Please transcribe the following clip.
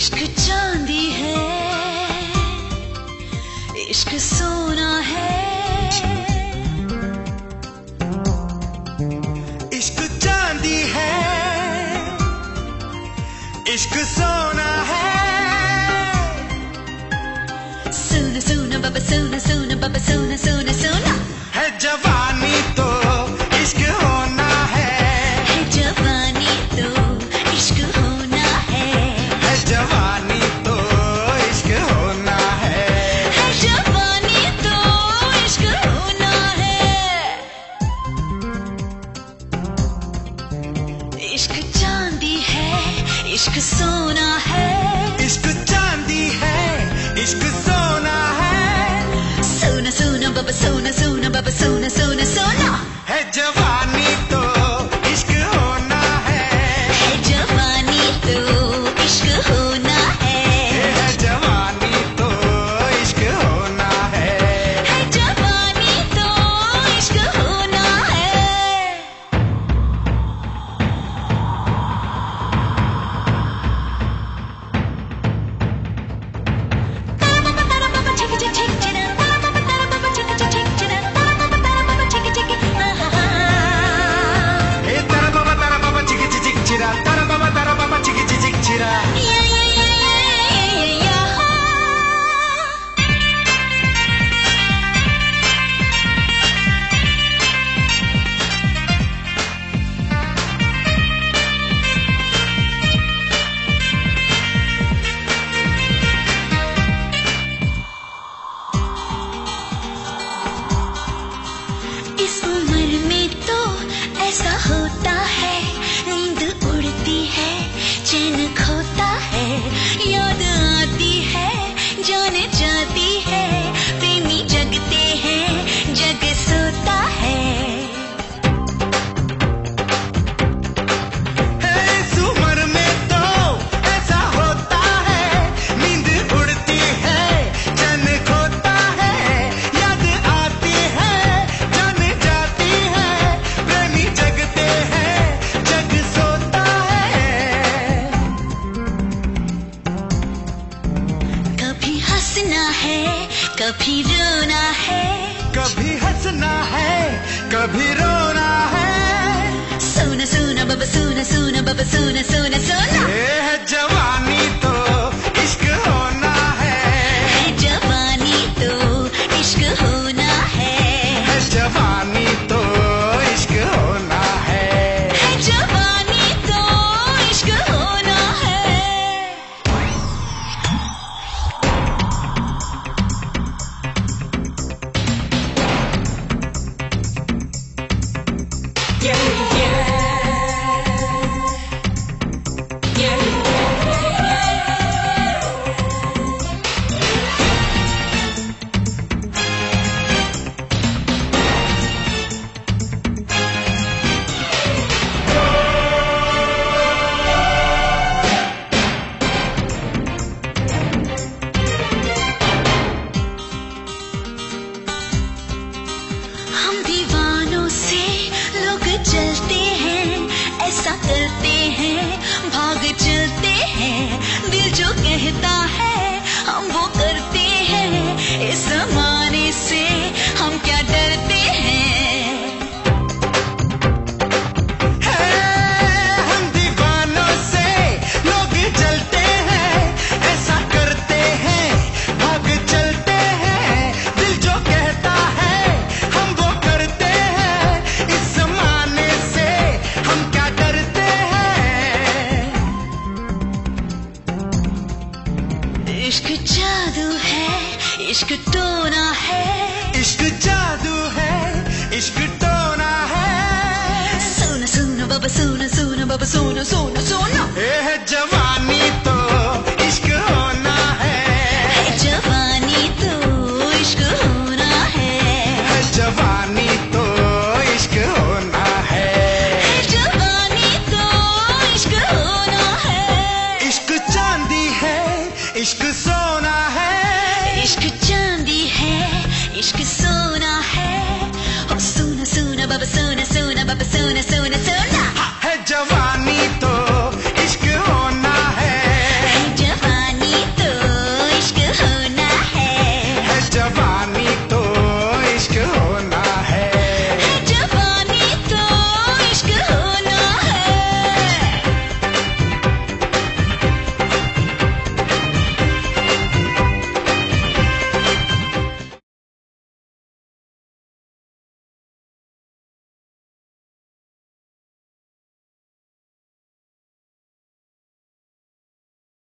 इश्क चांदी है इश्क सोना है। इश्क चांदी है इश्क सोना है। सुन सुन बाबा सुन सुन बाबा सुन सुन। इश्क सोना है। इश्क चांदी है इश्क सोना है। सोना सोना बाबा सोना सोना बाबा सोना सोना। है कभी रोना है। कभी हंसना है कभी रोना है। सोना सोना बाबा सोना सोना बाबा सोना। करते हैं भाग चलते हैं। दिल जो कहता इश्क टोना है। इश्क जादू है इश्क टोना है। सोना सोना बाबा सोना सोना बाबा सोना सोना सोना। है जवानी तो इश्क होना है। जवानी तो इश्क होना है। जवानी तो इश्क होना है। है जवानी तो इश्क होना है। इश्क चांदी है इश्क सो